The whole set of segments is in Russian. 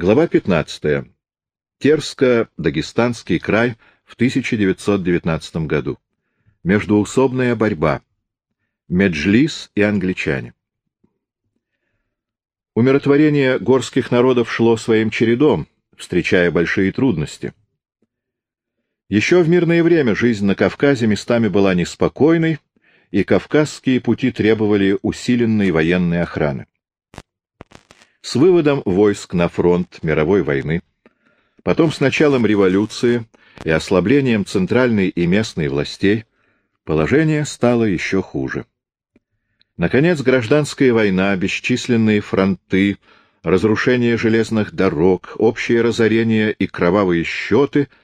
Глава 15. Терско-Дагестанский край в 1919 году. Междуусобная борьба. Меджлис и англичане. Умиротворение горских народов шло своим чередом, встречая большие трудности. Еще в мирное время жизнь на Кавказе местами была неспокойной, и кавказские пути требовали усиленной военной охраны. С выводом войск на фронт мировой войны, потом с началом революции и ослаблением центральной и местной властей, положение стало еще хуже. Наконец, гражданская война, бесчисленные фронты, разрушение железных дорог, общее разорение и кровавые счеты —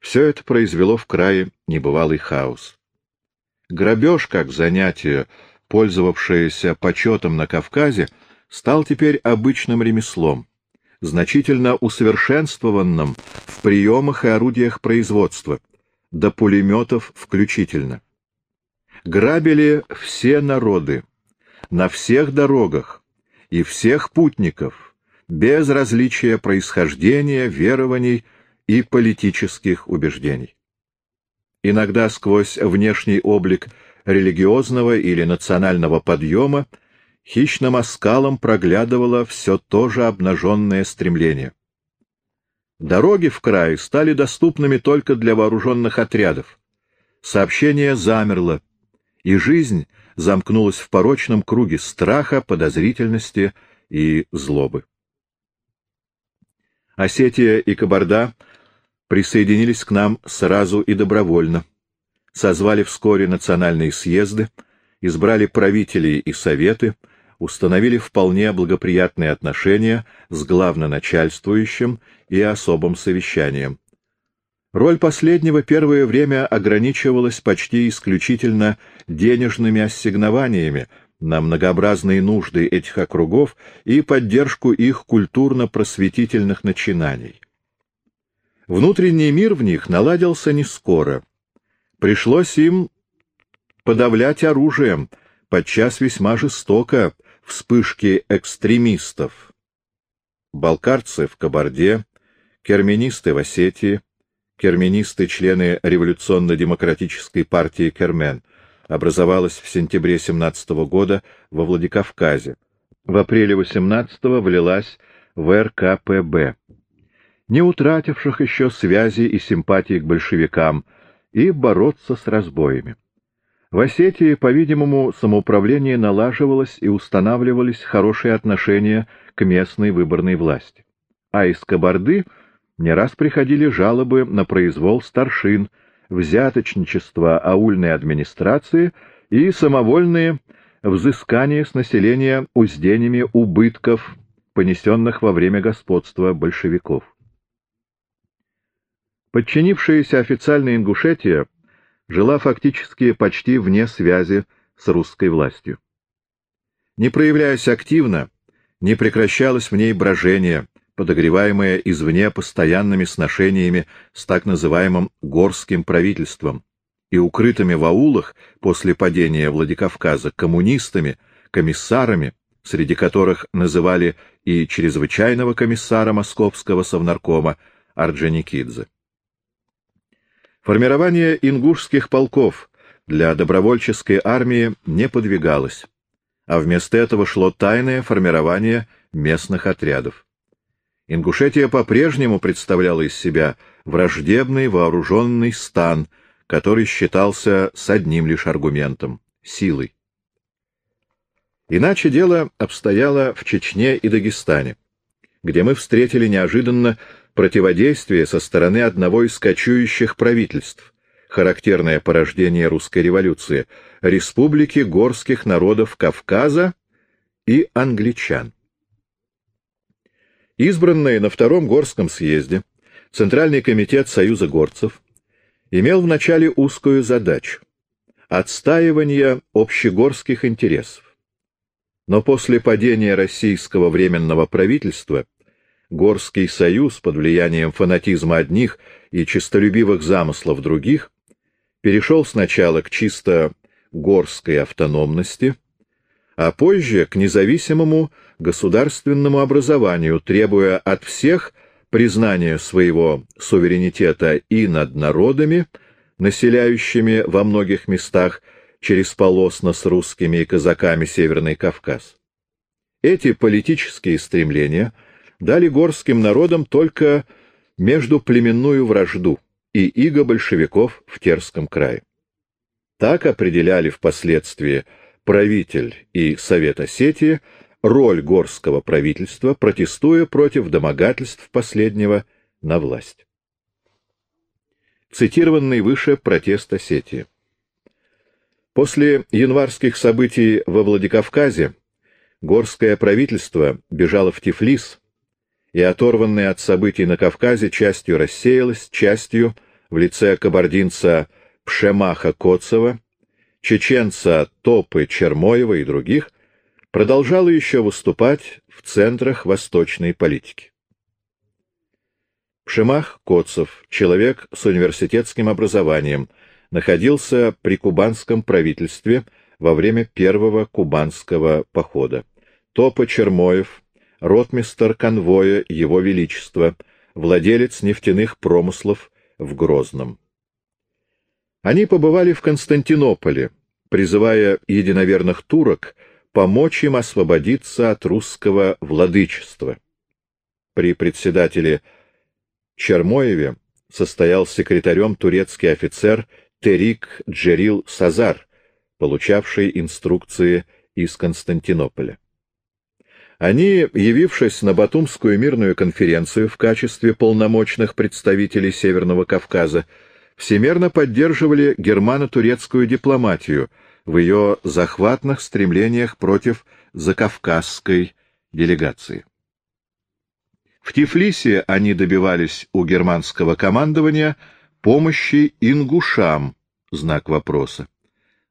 все это произвело в крае небывалый хаос. Грабеж, как занятие, пользовавшееся почетом на Кавказе, стал теперь обычным ремеслом, значительно усовершенствованным в приемах и орудиях производства, до пулеметов включительно грабили все народы, на всех дорогах и всех путников, без различия происхождения, верований и политических убеждений. Иногда сквозь внешний облик религиозного или национального подъема хищным оскалом проглядывало все то же обнаженное стремление. Дороги в край стали доступными только для вооруженных отрядов. Сообщение замерло, и жизнь замкнулась в порочном круге страха, подозрительности и злобы. Осетия и Кабарда присоединились к нам сразу и добровольно, созвали вскоре национальные съезды, избрали правителей и советы, установили вполне благоприятные отношения с главноначальствующим и особым совещанием. Роль последнего первое время ограничивалась почти исключительно денежными ассигнованиями на многообразные нужды этих округов и поддержку их культурно-просветительных начинаний. Внутренний мир в них наладился не скоро. Пришлось им подавлять оружием, подчас весьма жестоко, вспышки экстремистов. Балкарцы в Кабарде, керменисты в Осетии, керменисты, члены революционно-демократической партии Кермен, образовалась в сентябре 17 года во Владикавказе. В апреле 18 влилась в РКПБ, не утративших еще связи и симпатии к большевикам, и бороться с разбоями. В Осетии, по-видимому, самоуправление налаживалось и устанавливались хорошие отношения к местной выборной власти. А из Кабарды — не раз приходили жалобы на произвол старшин, взяточничество аульной администрации и самовольные взыскания с населения уздениями убытков, понесенных во время господства большевиков. Подчинившаяся официальная Ингушетия жила фактически почти вне связи с русской властью. Не проявляясь активно, не прекращалось в ней брожение, подогреваемая извне постоянными сношениями с так называемым горским правительством и укрытыми в аулах после падения Владикавказа коммунистами, комиссарами, среди которых называли и чрезвычайного комиссара московского совнаркома Орджоникидзе. Формирование ингушских полков для добровольческой армии не подвигалось, а вместо этого шло тайное формирование местных отрядов. Ингушетия по-прежнему представляла из себя враждебный вооруженный стан, который считался с одним лишь аргументом — силой. Иначе дело обстояло в Чечне и Дагестане, где мы встретили неожиданно противодействие со стороны одного из кочующих правительств, характерное порождение русской революции, республики горских народов Кавказа и англичан. Избранный на Втором Горском съезде Центральный комитет Союза горцев имел вначале узкую задачу — отстаивание общегорских интересов. Но после падения российского временного правительства Горский союз под влиянием фанатизма одних и честолюбивых замыслов других перешел сначала к чисто горской автономности, а позже к независимому государственному образованию, требуя от всех признания своего суверенитета и над народами, населяющими во многих местах через полосно с русскими и казаками Северный Кавказ. Эти политические стремления дали горским народам только междуплеменную вражду и иго большевиков в Терском крае. Так определяли впоследствии правитель и Совет Осетии роль горского правительства, протестуя против домогательств последнего на власть. Цитированный выше протест Осетии. После январских событий во Владикавказе горское правительство бежало в Тифлис, и оторванное от событий на Кавказе частью рассеялось, частью в лице кабардинца Пшемаха Коцева, чеченца Топы Чермоева и других, продолжала еще выступать в центрах восточной политики. Пшемах Коцев, человек с университетским образованием, находился при кубанском правительстве во время первого кубанского похода. Топа Чермоев, ротмистер конвоя Его Величества, владелец нефтяных промыслов в Грозном. Они побывали в Константинополе, призывая единоверных турок помочь им освободиться от русского владычества. При председателе Чермоеве состоял секретарем турецкий офицер Терик Джерил Сазар, получавший инструкции из Константинополя. Они, явившись на Батумскую мирную конференцию в качестве полномочных представителей Северного Кавказа, всемерно поддерживали германо-турецкую дипломатию в ее захватных стремлениях против закавказской делегации. В Тифлисе они добивались у германского командования помощи ингушам, знак вопроса.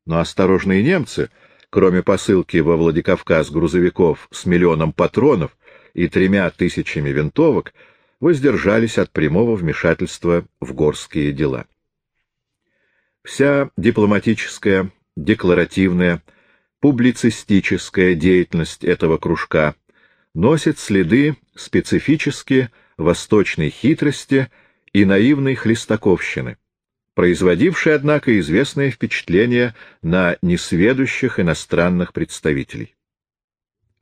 Но осторожные немцы, кроме посылки во Владикавказ грузовиков с миллионом патронов и тремя тысячами винтовок, воздержались от прямого вмешательства в горские дела. Вся дипломатическая, декларативная, публицистическая деятельность этого кружка носит следы специфически восточной хитрости и наивной хлестаковщины, производившей, однако, известное впечатление на несведущих иностранных представителей.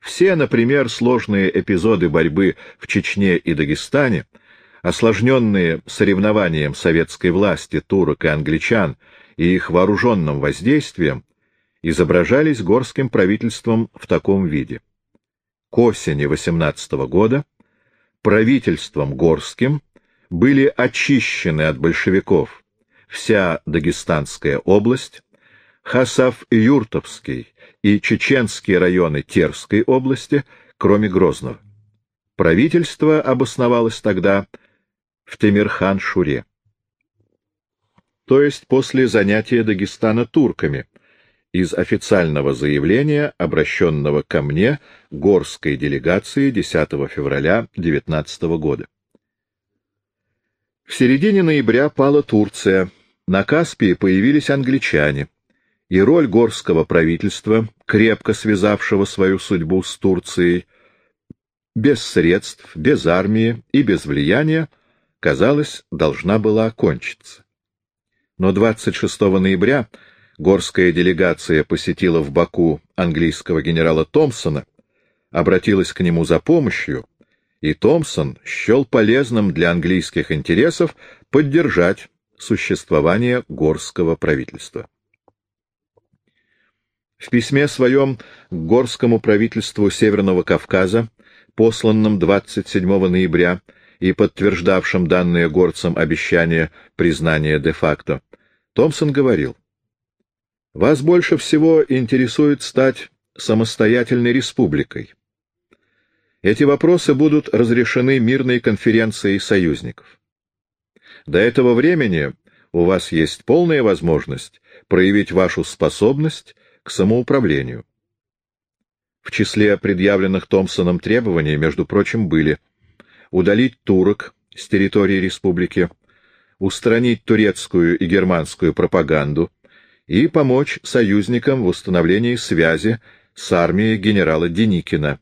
Все, например, сложные эпизоды борьбы в Чечне и Дагестане — осложненные соревнованием советской власти, турок и англичан и их вооруженным воздействием, изображались горским правительством в таком виде. К осени 18 года правительством горским были очищены от большевиков вся Дагестанская область, Хасав-Юртовский и чеченские районы Терской области, кроме Грозного. Правительство обосновалось тогда в Темирхан-Шуре. То есть после занятия Дагестана турками, из официального заявления, обращенного ко мне горской делегации 10 февраля 19 года. В середине ноября пала Турция, на Каспии появились англичане, и роль горского правительства, крепко связавшего свою судьбу с Турцией, без средств, без армии и без влияния, казалось, должна была окончиться. Но 26 ноября горская делегация посетила в Баку английского генерала Томпсона, обратилась к нему за помощью, и Томпсон счел полезным для английских интересов поддержать существование горского правительства. В письме своем к горскому правительству Северного Кавказа, посланном 27 ноября, и подтверждавшим данное горцам обещание признания де-факто, Томпсон говорил, «Вас больше всего интересует стать самостоятельной республикой. Эти вопросы будут разрешены мирной конференцией союзников. До этого времени у вас есть полная возможность проявить вашу способность к самоуправлению. В числе предъявленных Томпсоном требований, между прочим, были – удалить турок с территории республики, устранить турецкую и германскую пропаганду и помочь союзникам в установлении связи с армией генерала Деникина,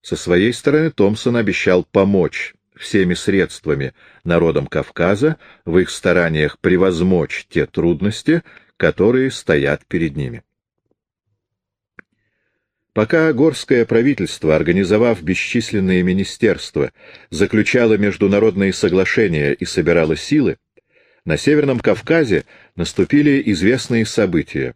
Со своей стороны Томпсон обещал помочь всеми средствами народам Кавказа в их стараниях превозмочь те трудности, которые стоят перед ними. Пока горское правительство, организовав бесчисленные министерства, заключало международные соглашения и собирало силы, на Северном Кавказе наступили известные события,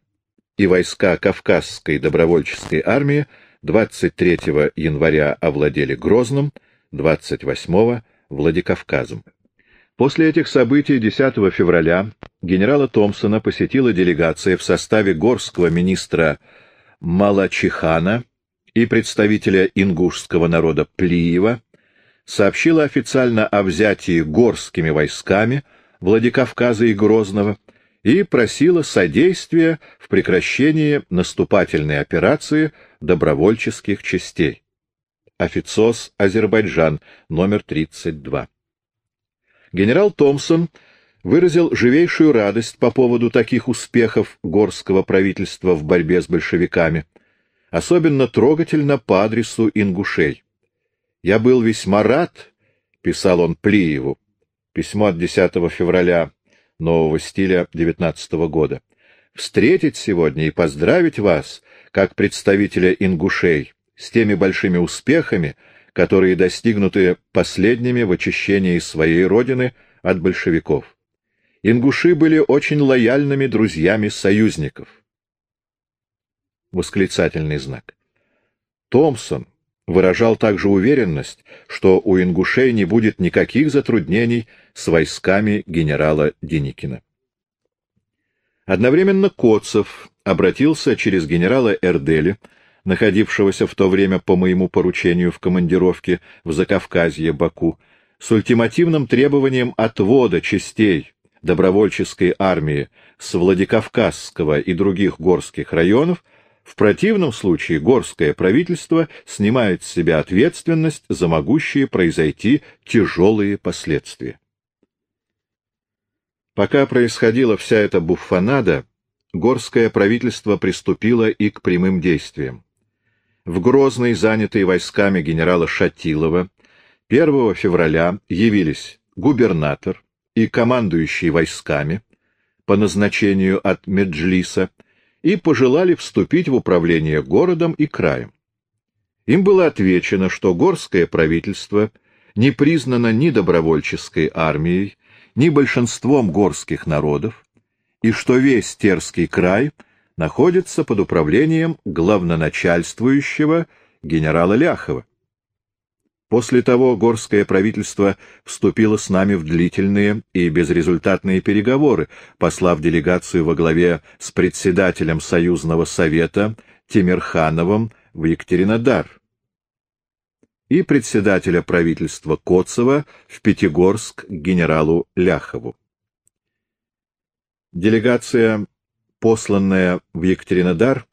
и войска Кавказской добровольческой армии 23 января овладели Грозным, 28 — Владикавказом. После этих событий 10 февраля генерала Томпсона посетила делегация в составе горского министра Малачихана и представителя ингушского народа Плиева, сообщила официально о взятии горскими войсками Владикавказа и Грозного и просила содействия в прекращении наступательной операции добровольческих частей. Офицос, Азербайджан, номер 32. Генерал Томпсон выразил живейшую радость по поводу таких успехов горского правительства в борьбе с большевиками, особенно трогательно по адресу ингушей. «Я был весьма рад», — писал он Плиеву, письмо от 10 февраля нового стиля 19 года, «встретить сегодня и поздравить вас, как представителя ингушей, с теми большими успехами, которые достигнуты последними в очищении своей родины от большевиков. Ингуши были очень лояльными друзьями союзников. Восклицательный знак. Томпсон выражал также уверенность, что у ингушей не будет никаких затруднений с войсками генерала Деникина. Одновременно Коцев обратился через генерала Эрдели, находившегося в то время по моему поручению в командировке в Закавказье, Баку, с ультимативным требованием отвода частей добровольческой армии с Владикавказского и других горских районов, в противном случае горское правительство снимает с себя ответственность за могущие произойти тяжелые последствия. Пока происходила вся эта буффанада, горское правительство приступило и к прямым действиям. В Грозный, занятый войсками генерала Шатилова, 1 февраля явились губернатор и командующий войсками по назначению от Меджлиса и пожелали вступить в управление городом и краем. Им было отвечено, что горское правительство не признано ни добровольческой армией, ни большинством горских народов, и что весь Терский край находится под управлением главноначальствующего генерала Ляхова. После того горское правительство вступило с нами в длительные и безрезультатные переговоры, послав делегацию во главе с председателем Союзного совета Тимирхановым в Екатеринодар и председателя правительства Коцева в Пятигорск генералу Ляхову. Делегация, посланная в Екатеринодар,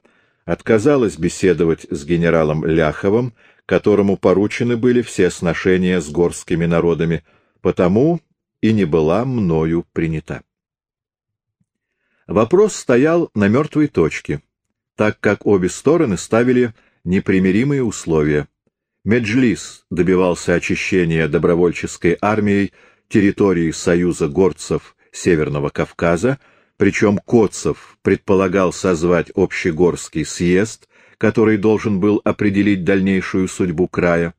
отказалась беседовать с генералом Ляховым, которому поручены были все сношения с горскими народами, потому и не была мною принята. Вопрос стоял на мертвой точке, так как обе стороны ставили непримиримые условия. Меджлис добивался очищения добровольческой армией территории Союза горцев Северного Кавказа, причем Коцев предполагал созвать общегорский съезд, который должен был определить дальнейшую судьбу края.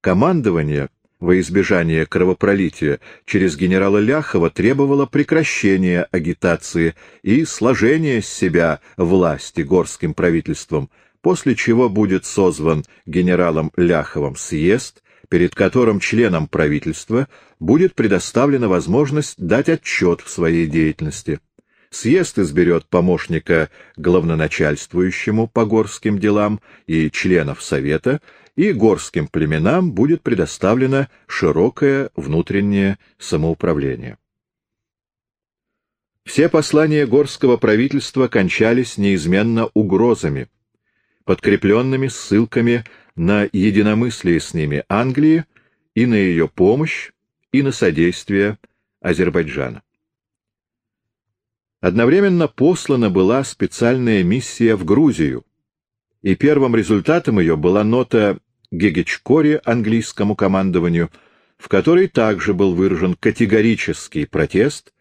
Командование, во избежание кровопролития, через генерала Ляхова требовало прекращения агитации и сложения с себя власти горским правительством, после чего будет созван генералом Ляховым съезд, перед которым членам правительства будет предоставлена возможность дать отчет в своей деятельности. Съезд изберет помощника главноначальствующему по горским делам и членов Совета, и горским племенам будет предоставлено широкое внутреннее самоуправление. Все послания горского правительства кончались неизменно угрозами, подкрепленными ссылками на единомыслие с ними Англии и на ее помощь, и на содействие Азербайджана. Одновременно послана была специальная миссия в Грузию, и первым результатом ее была нота Гегечкоре английскому командованию, в которой также был выражен категорический протест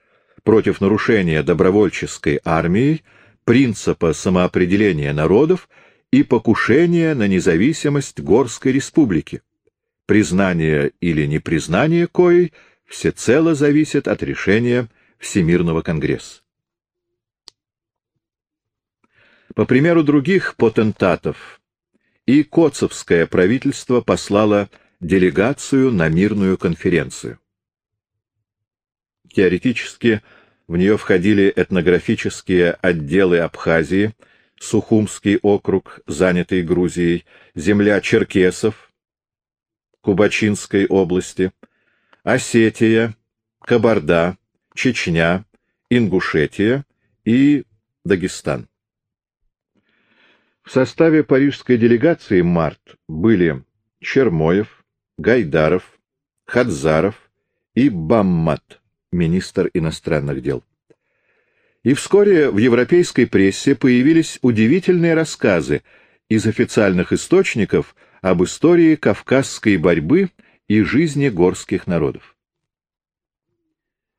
против нарушения добровольческой армией принципа самоопределения народов и покушения на независимость Горской республики, признание или непризнание коей всецело зависит от решения Всемирного конгресса. По примеру других потентатов, и Коцовское правительство послало делегацию на мирную конференцию. Теоретически в нее входили этнографические отделы Абхазии, Сухумский округ, занятый Грузией, земля черкесов, Кубачинской области, Осетия, Кабарда, Чечня, Ингушетия и Дагестан. В составе парижской делегации «Март» были Чермоев, Гайдаров, Хадзаров и Баммат, министр иностранных дел. И вскоре в европейской прессе появились удивительные рассказы из официальных источников об истории кавказской борьбы и жизни горских народов.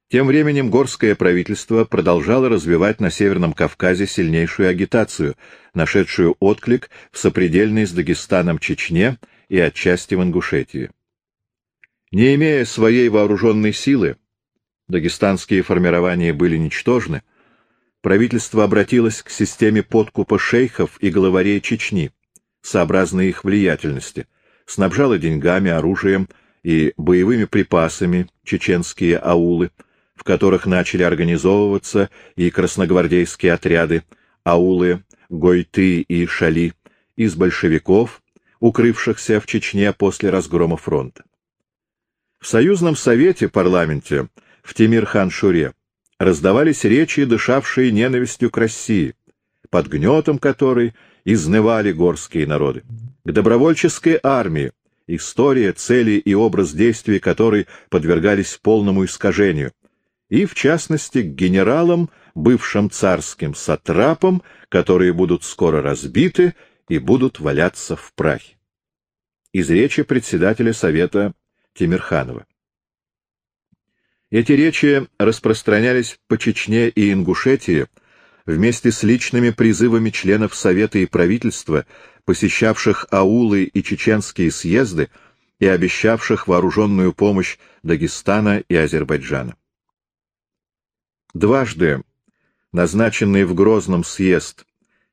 Тем временем горское правительство продолжало развивать на Северном Кавказе сильнейшую агитацию, нашедшую отклик в сопредельной с Дагестаном Чечне и отчасти в Ингушетии. Не имея своей вооруженной силы, дагестанские формирования были ничтожны, правительство обратилось к системе подкупа шейхов и главарей Чечни, сообразно их влиятельности, снабжало деньгами, оружием и боевыми припасами чеченские аулы, в которых начали организовываться и красногвардейские отряды, аулы, гойты и шали, из большевиков, укрывшихся в Чечне после разгрома фронта. В Союзном Совете парламенте в Тимир-хан-Шуре раздавались речи, дышавшие ненавистью к России, под гнетом которой изнывали горские народы. К добровольческой армии, история, цели и образ действий которой подвергались полному искажению, и, в частности, к генералам, бывшим царским сатрапам, которые будут скоро разбиты и будут валяться в прахе. Из речи председателя Совета Тимирханова. Эти речи распространялись по Чечне и Ингушетии вместе с личными призывами членов Совета и правительства, посещавших аулы и чеченские съезды и обещавших вооруженную помощь Дагестана и Азербайджана. Дважды назначенный в Грозном съезд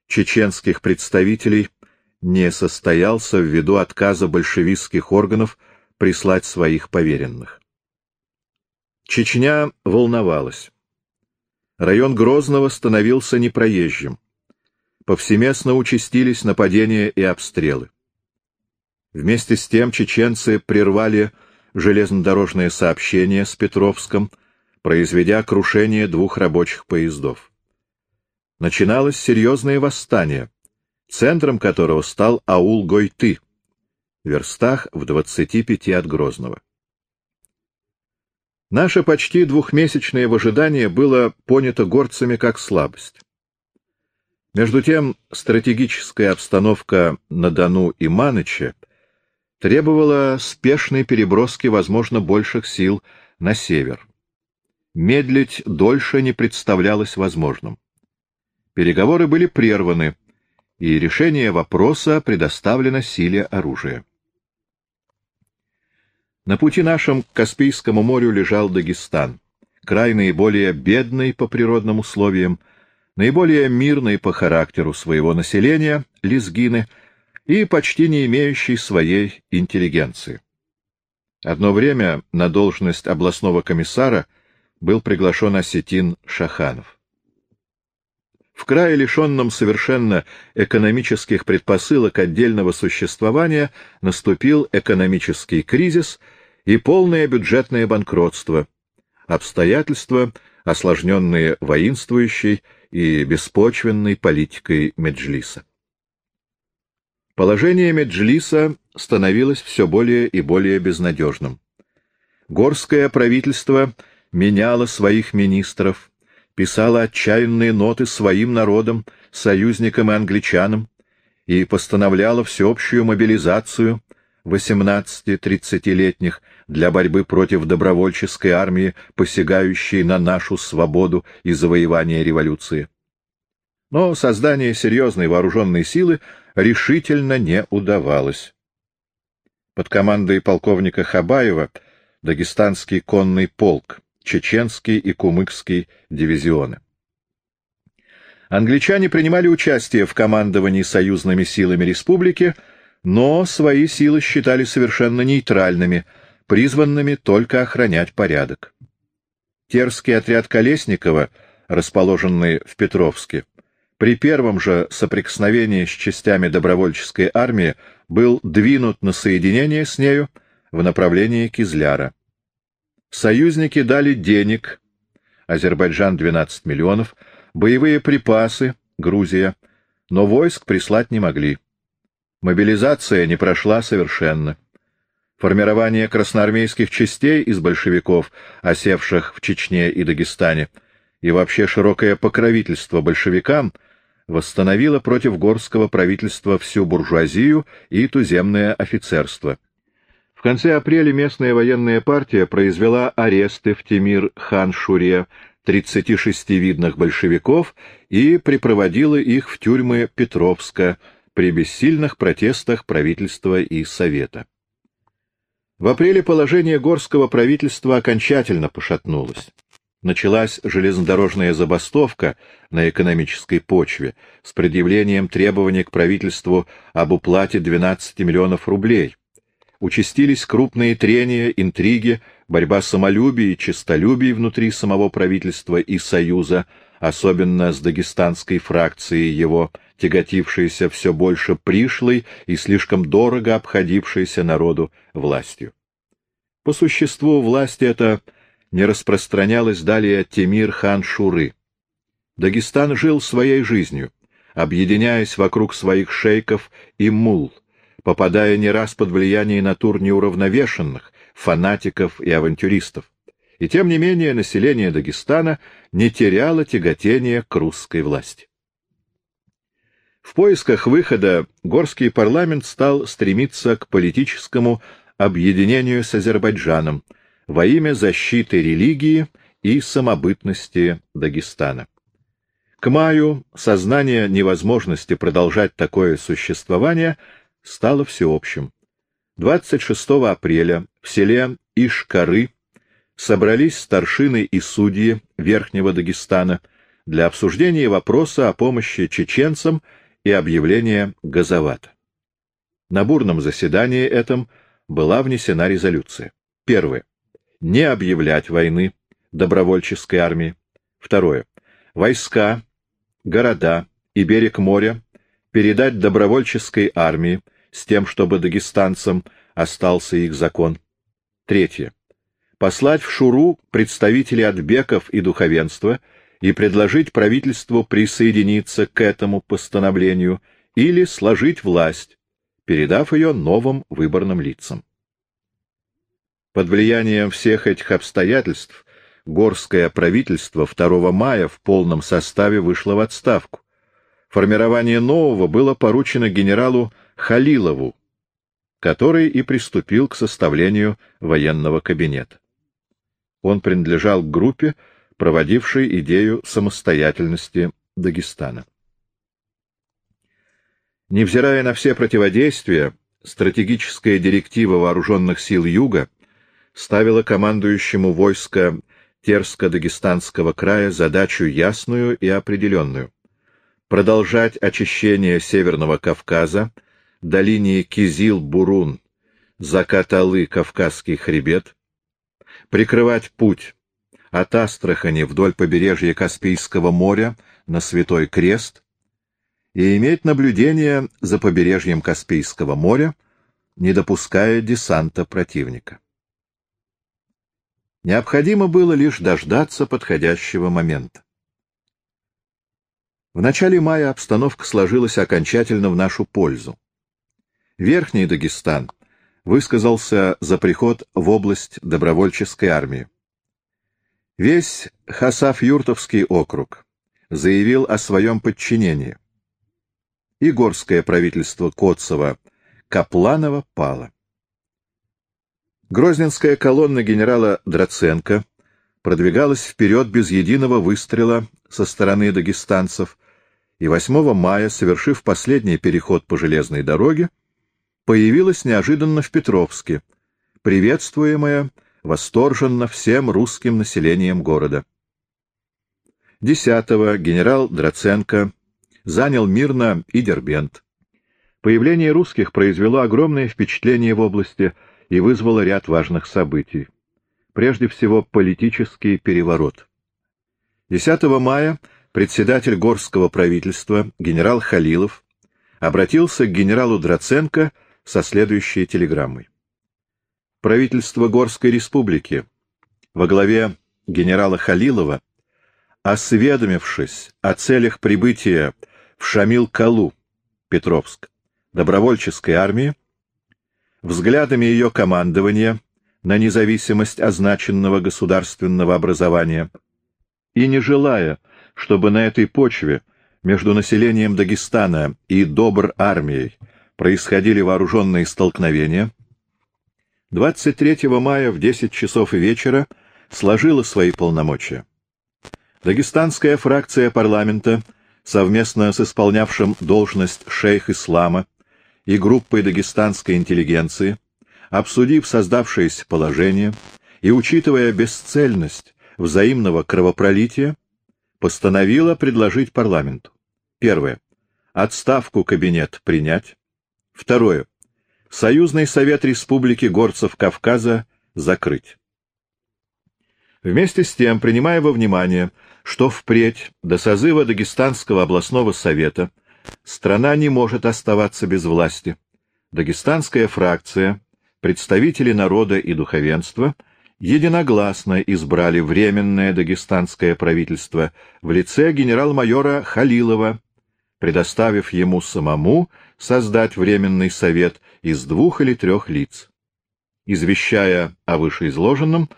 чеченских представителей не состоялся ввиду отказа большевистских органов прислать своих поверенных. Чечня волновалась. Район Грозного становился непроезжим. Повсеместно участились нападения и обстрелы. Вместе с тем чеченцы прервали железнодорожное сообщение с Петровском — произведя крушение двух рабочих поездов. Начиналось серьезное восстание, центром которого стал аул Гойты, в верстах в двадцати пяти от Грозного. Наше почти двухмесячное выжидание было понято горцами как слабость. Между тем, стратегическая обстановка на Дону и Маныче требовала спешной переброски, возможно, больших сил на север медлить дольше не представлялось возможным. Переговоры были прерваны, и решение вопроса предоставлено силе оружия. На пути нашем к Каспийскому морю лежал Дагестан, край наиболее бедный по природным условиям, наиболее мирный по характеру своего населения, лезгины, и почти не имеющий своей интеллигенции. Одно время на должность областного комиссара – был приглашен осетин Шаханов. В крае, лишенном совершенно экономических предпосылок отдельного существования, наступил экономический кризис и полное бюджетное банкротство, обстоятельства, осложненные воинствующей и беспочвенной политикой Меджлиса. Положение Меджлиса становилось все более и более безнадежным. Горское правительство — меняла своих министров, писала отчаянные ноты своим народам, союзникам и англичанам, и постановляла всеобщую мобилизацию, 18-30-летних для борьбы против добровольческой армии, посягающей на нашу свободу и завоевание революции. Но создание серьезной вооруженной силы решительно не удавалось. Под командой полковника Хабаева Дагестанский конный полк, Чеченский и Кумыкский дивизионы. Англичане принимали участие в командовании союзными силами республики, но свои силы считали совершенно нейтральными, призванными только охранять порядок. Терский отряд Колесникова, расположенный в Петровске, при первом же соприкосновении с частями добровольческой армии был двинут на соединение с нею в направлении Кизляра. Союзники дали денег, Азербайджан 12 миллионов, боевые припасы, Грузия, но войск прислать не могли. Мобилизация не прошла совершенно. Формирование красноармейских частей из большевиков, осевших в Чечне и Дагестане, и вообще широкое покровительство большевикам восстановило против горского правительства всю буржуазию и туземное офицерство. В конце апреля местная военная партия произвела аресты в Тимир-хан-Шуре 36 видных большевиков и припроводила их в тюрьмы Петровска, при бессильных протестах правительства и Совета. В апреле положение горского правительства окончательно пошатнулось. Началась железнодорожная забастовка на экономической почве с предъявлением требований к правительству об уплате 12 миллионов рублей. Участились крупные трения, интриги, борьба самолюбий и честолюбий внутри самого правительства и Союза, особенно с дагестанской фракцией его, тяготившейся все больше пришлой и слишком дорого обходившейся народу властью. По существу власть эта не распространялась далее Темир хан Шуры. Дагестан жил своей жизнью, объединяясь вокруг своих шейков и мул, попадая не раз под влияние натур неуравновешенных, фанатиков и авантюристов. И тем не менее население Дагестана не теряло тяготения к русской власти. В поисках выхода горский парламент стал стремиться к политическому объединению с Азербайджаном во имя защиты религии и самобытности Дагестана. К маю сознание невозможности продолжать такое существование стало всеобщим. 26 апреля в селе Ишкары собрались старшины и судьи Верхнего Дагестана для обсуждения вопроса о помощи чеченцам и объявления газовата. На бурном заседании этом была внесена резолюция. Первое. Не объявлять войны добровольческой армии. Второе. Войска, города и берег моря передать добровольческой армии с тем, чтобы дагестанцам остался их закон. Третье. Послать в Шуру представителей отбеков и духовенства и предложить правительству присоединиться к этому постановлению или сложить власть, передав ее новым выборным лицам. Под влиянием всех этих обстоятельств горское правительство 2 мая в полном составе вышло в отставку. Формирование нового было поручено генералу Халилову, который и приступил к составлению военного кабинета. Он принадлежал к группе, проводившей идею самостоятельности Дагестана. Невзирая на все противодействия, стратегическая директива вооруженных сил Юга ставила командующему войска Терско-Дагестанского края задачу ясную и определенную — продолжать очищение Северного Кавказа до линии Кизил-Бурун, Закат-Алы, Кавказский хребет, прикрывать путь от Астрахани вдоль побережья Каспийского моря на Святой Крест и иметь наблюдение за побережьем Каспийского моря, не допуская десанта противника. Необходимо было лишь дождаться подходящего момента. В начале мая обстановка сложилась окончательно в нашу пользу. Верхний Дагестан высказался за приход в область добровольческой армии. Весь Хасав-Юртовский округ заявил о своем подчинении. И горское правительство Котцева Капланова пало. Грозненская колонна генерала Драценко продвигалась вперед без единого выстрела со стороны дагестанцев, и 8 мая, совершив последний переход по железной дороге, появилась неожиданно в Петровске, приветствуемая восторженно всем русским населением города. 10 генерал Драценко занял мирно и Дербент. Появление русских произвело огромное впечатление в области и вызвало ряд важных событий. Прежде всего, политический переворот. 10 мая председатель горского правительства генерал Халилов обратился к генералу Драценко со следующей телеграммой. Правительство Горской республики во главе генерала Халилова, осведомившись о целях прибытия в Шамил-Калу, Петровск, добровольческой армии, взглядами ее командования на независимость означенного государственного образования и не желая чтобы на этой почве между населением Дагестана и добр армией происходили вооруженные столкновения, 23 мая в 10 часов вечера сложила свои полномочия. Дагестанская фракция парламента совместно с исполнявшим должность шейх ислама и группой дагестанской интеллигенции, обсудив создавшееся положение и учитывая бесцельность взаимного кровопролития, постановила предложить парламенту. Первое. Отставку кабинет принять. Второе. Союзный совет Республики Горцев Кавказа закрыть. Вместе с тем, принимая во внимание, что впредь до созыва Дагестанского областного совета страна не может оставаться без власти, Дагестанская фракция, представители народа и духовенства – единогласно избрали Временное дагестанское правительство в лице генерал-майора Халилова, предоставив ему самому создать Временный совет из двух или трех лиц. Извещая о вышеизложенном,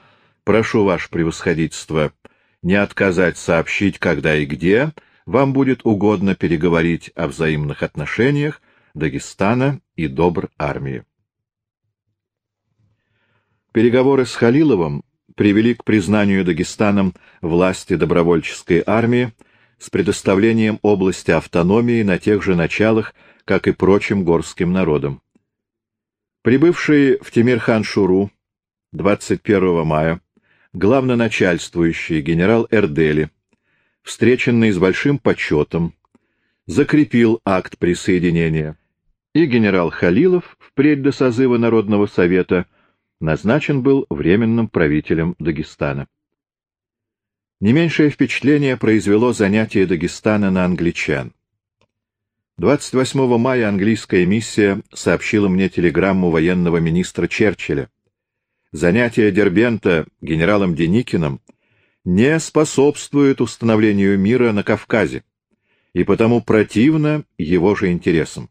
прошу ваше превосходительство не отказать сообщить, когда и где вам будет угодно переговорить о взаимных отношениях Дагестана и добр армии. Переговоры с Халиловым привели к признанию Дагестаном власти добровольческой армии с предоставлением области автономии на тех же началах, как и прочим горским народам. Прибывший в Тимирхан-Шуру 21 мая главноначальствующий генерал Эрдели, встреченный с большим почетом, закрепил акт присоединения, и генерал Халилов впредь до созыва Народного совета назначен был временным правителем Дагестана. Не меньшее впечатление произвело занятие Дагестана на англичан. 28 мая английская миссия сообщила мне телеграмму военного министра Черчилля. Занятие Дербента генералом Деникиным не способствует установлению мира на Кавказе и потому противно его же интересам.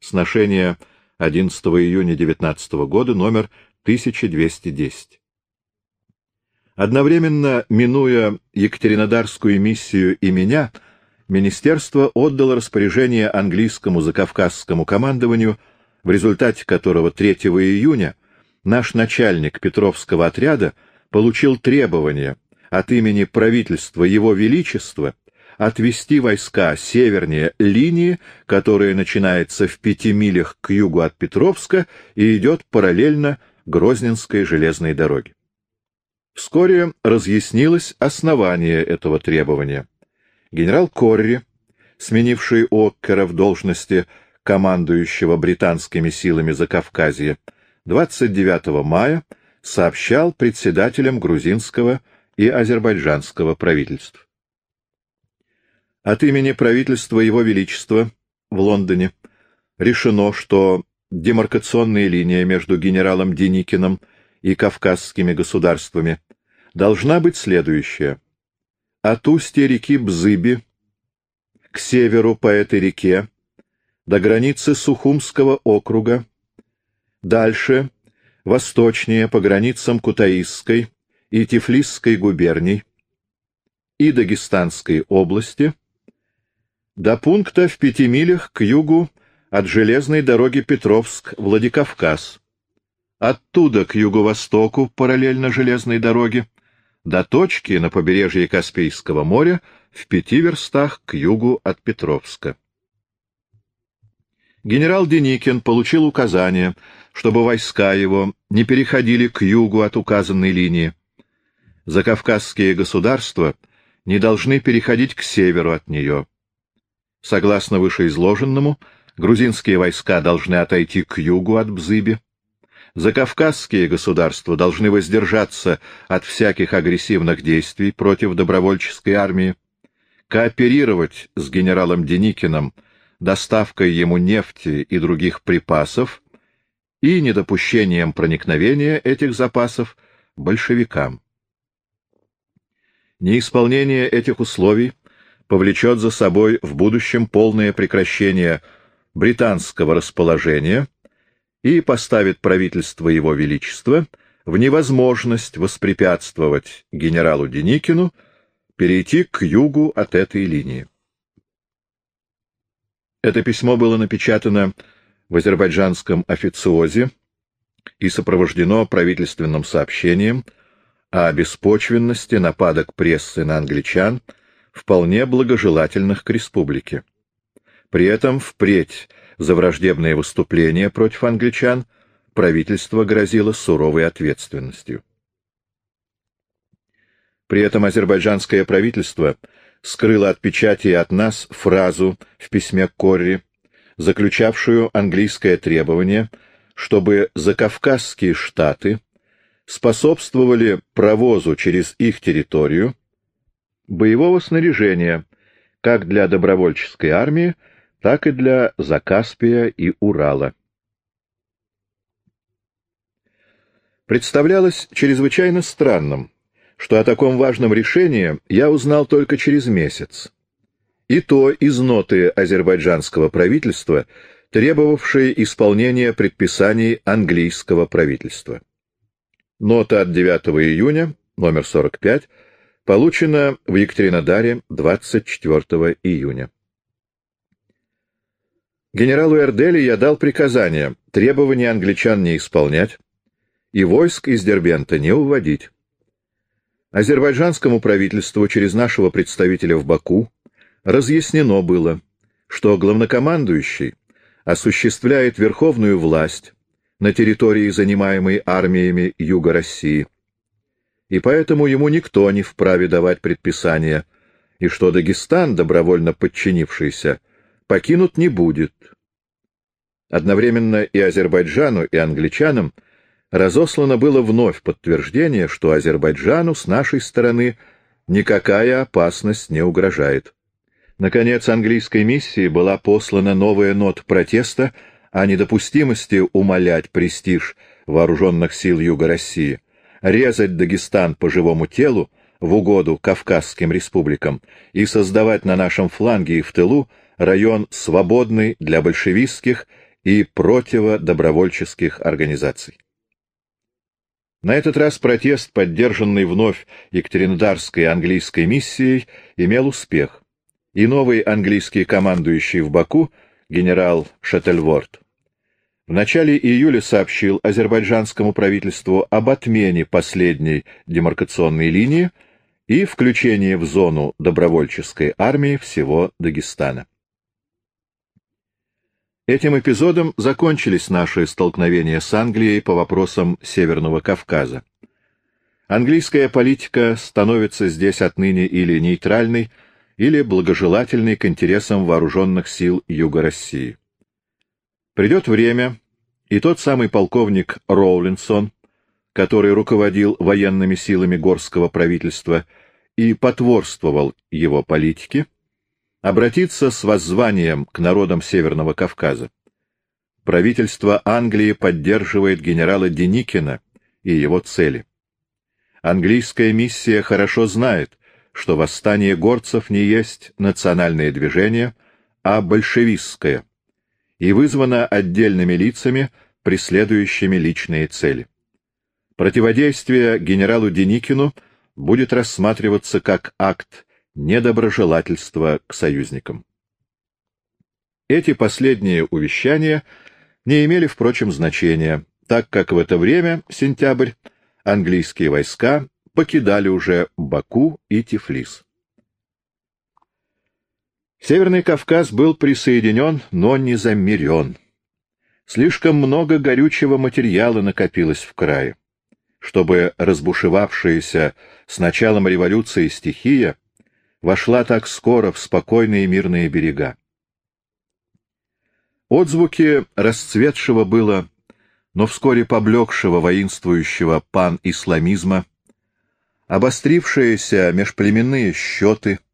Сношение 11 июня 19 года, номер 1210. Одновременно, минуя Екатеринодарскую миссию и меня, министерство отдало распоряжение английскому закавказскому командованию, в результате которого 3 июня наш начальник Петровского отряда получил требование от имени правительства Его Величества отвести войска севернее линии, которая начинается в пяти милях к югу от Петровска и идет параллельно Грозненской железной дороге. Вскоре разъяснилось основание этого требования. Генерал Корри, сменивший Оккера в должности командующего британскими силами Закавказья, 29 мая сообщал председателям грузинского и азербайджанского правительств. От имени правительства Его Величества в Лондоне решено, что демаркационная линия между генералом Деникиным и кавказскими государствами должна быть следующая. От устья реки Бзыби к северу по этой реке до границы Сухумского округа, дальше восточнее по границам Кутаисской и Тифлисской губерний и Дагестанской области, до пункта в пяти милях к югу от железной дороги Петровск-Владикавказ, оттуда к юго-востоку параллельно железной дороге, до точки на побережье Каспийского моря в пяти верстах к югу от Петровска. Генерал Деникин получил указание, чтобы войска его не переходили к югу от указанной линии. Закавказские государства не должны переходить к северу от нее. Согласно вышеизложенному, грузинские войска должны отойти к югу от Бзыби. Закавказские государства должны воздержаться от всяких агрессивных действий против добровольческой армии, кооперировать с генералом Деникиным доставкой ему нефти и других припасов и недопущением проникновения этих запасов большевикам. Неисполнение этих условий повлечет за собой в будущем полное прекращение британского расположения и поставит правительство Его Величества в невозможность воспрепятствовать генералу Деникину перейти к югу от этой линии. Это письмо было напечатано в азербайджанском официозе и сопровождено правительственным сообщением о беспочвенности нападок прессы на англичан, вполне благожелательных к республике. При этом впредь за враждебные выступления против англичан правительство грозило суровой ответственностью. При этом азербайджанское правительство скрыло от печати и от нас фразу в письме Корри, заключавшую английское требование, чтобы закавказские штаты способствовали провозу через их территорию боевого снаряжения как для добровольческой армии, так и для Закаспия и Урала. Представлялось чрезвычайно странным, что о таком важном решении я узнал только через месяц. И то из ноты азербайджанского правительства, требовавшей исполнения предписаний английского правительства. Нота от 9 июня, номер 45, получена в Екатеринодаре 24 июня. Генералу Эрдели я дал приказание требования англичан не исполнять и войск из Дербента не уводить. Азербайджанскому правительству через нашего представителя в Баку разъяснено было, что главнокомандующий осуществляет верховную власть на территории, занимаемой армиями Юга России, и поэтому ему никто не вправе давать предписания, и что Дагестан, добровольно подчинившийся, покинут не будет. Одновременно и Азербайджану, и англичанам разослано было вновь подтверждение, что Азербайджану с нашей стороны никакая опасность не угрожает. Наконец, английской миссии была послана новая нот протеста о недопустимости умалять престиж вооруженных сил Юга России, резать Дагестан по живому телу в угоду Кавказским республикам и создавать на нашем фланге и в тылу район свободный для большевистских и противодобровольческих организаций. На этот раз протест, поддержанный вновь Екатеринодарской английской миссией, имел успех, и новый английский командующий в Баку, генерал Шеттельворд, в начале июля сообщил азербайджанскому правительству об отмене последней демаркационной линии и включении в зону добровольческой армии всего Дагестана. Этим эпизодом закончились наши столкновения с Англией по вопросам Северного Кавказа. Английская политика становится здесь отныне или нейтральной, или благожелательной к интересам вооруженных сил Юга России. Придет время, и тот самый полковник Роулинсон, который руководил военными силами горского правительства и потворствовал его политике, обратиться с воззванием к народам Северного Кавказа. Правительство Англии поддерживает генерала Деникина и его цели. Английская миссия хорошо знает, что восстание горцев не есть национальное движение, а большевистское, и вызвано отдельными лицами, преследующими личные цели. Противодействие генералу Деникину будет рассматриваться как акт недоброжелательства к союзникам. Эти последние увещания не имели, впрочем, значения, так как в это время, сентябрь, английские войска покидали уже Баку и Тифлис. Северный Кавказ был присоединен, но не замерен. Слишком много горючего материала накопилось в крае, чтобы разбушевавшаяся с началом революции стихия вошла так скоро в спокойные мирные берега. Отзвуки расцветшего было, но вскоре поблекшего воинствующего пан-исламизма, обострившиеся межплеменные счеты —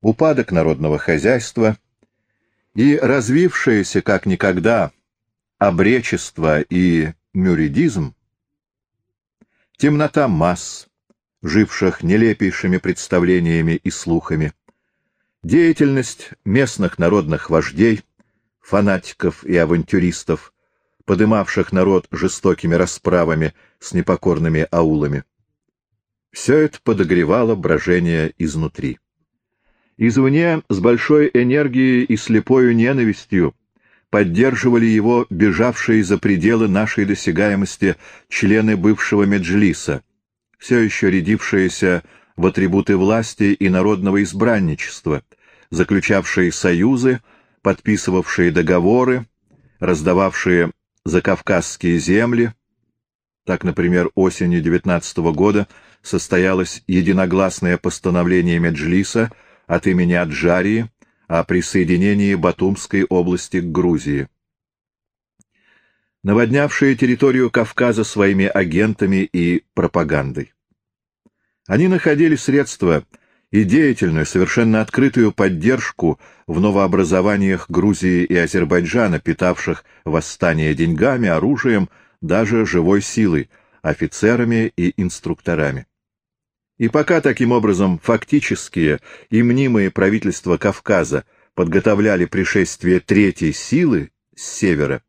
упадок народного хозяйства и развившееся как никогда обречество и мюридизм, темнота масс, живших нелепейшими представлениями и слухами, деятельность местных народных вождей, фанатиков и авантюристов, подымавших народ жестокими расправами с непокорными аулами. Все это подогревало брожение изнутри. Извне с большой энергией и слепою ненавистью поддерживали его бежавшие за пределы нашей досягаемости члены бывшего Меджлиса, все еще рядившиеся в атрибуты власти и народного избранничества, заключавшие союзы, подписывавшие договоры, раздававшие закавказские земли. Так, например, осенью 19 года состоялось единогласное постановление Меджлиса — от имени Аджарии о присоединении Батумской области к Грузии. Наводнявшие территорию Кавказа своими агентами и пропагандой. Они находили средства и деятельную, совершенно открытую поддержку в новообразованиях Грузии и Азербайджана, питавших восстание деньгами, оружием, даже живой силой, офицерами и инструкторами. И пока таким образом фактические и мнимые правительства Кавказа подготовляли пришествие третьей силы с севера,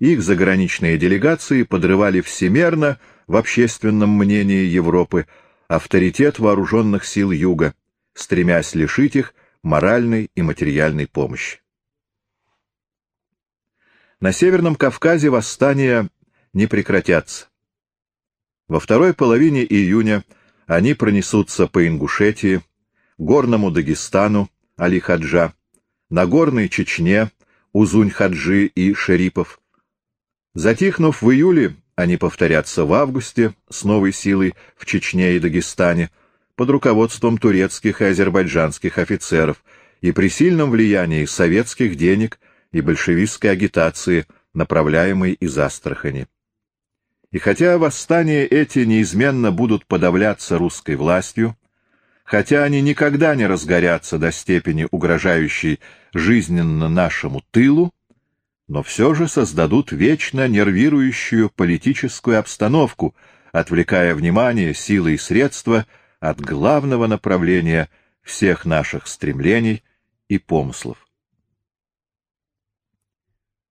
их заграничные делегации подрывали всемерно в общественном мнении Европы авторитет вооруженных сил Юга, стремясь лишить их моральной и материальной помощи. На Северном Кавказе восстания не прекратятся. Во второй половине июня они пронесутся по Ингушетии, горному Дагестану, Али-Хаджа, Нагорной Чечне, Узунь-Хаджи и Шерипов. Затихнув в июле, они повторятся в августе с новой силой в Чечне и Дагестане под руководством турецких и азербайджанских офицеров и при сильном влиянии советских денег и большевистской агитации, направляемой из Астрахани. И хотя восстания эти неизменно будут подавляться русской властью, хотя они никогда не разгорятся до степени угрожающей жизненно нашему тылу, но все же создадут вечно нервирующую политическую обстановку, отвлекая внимание, силы и средства от главного направления всех наших стремлений и помыслов.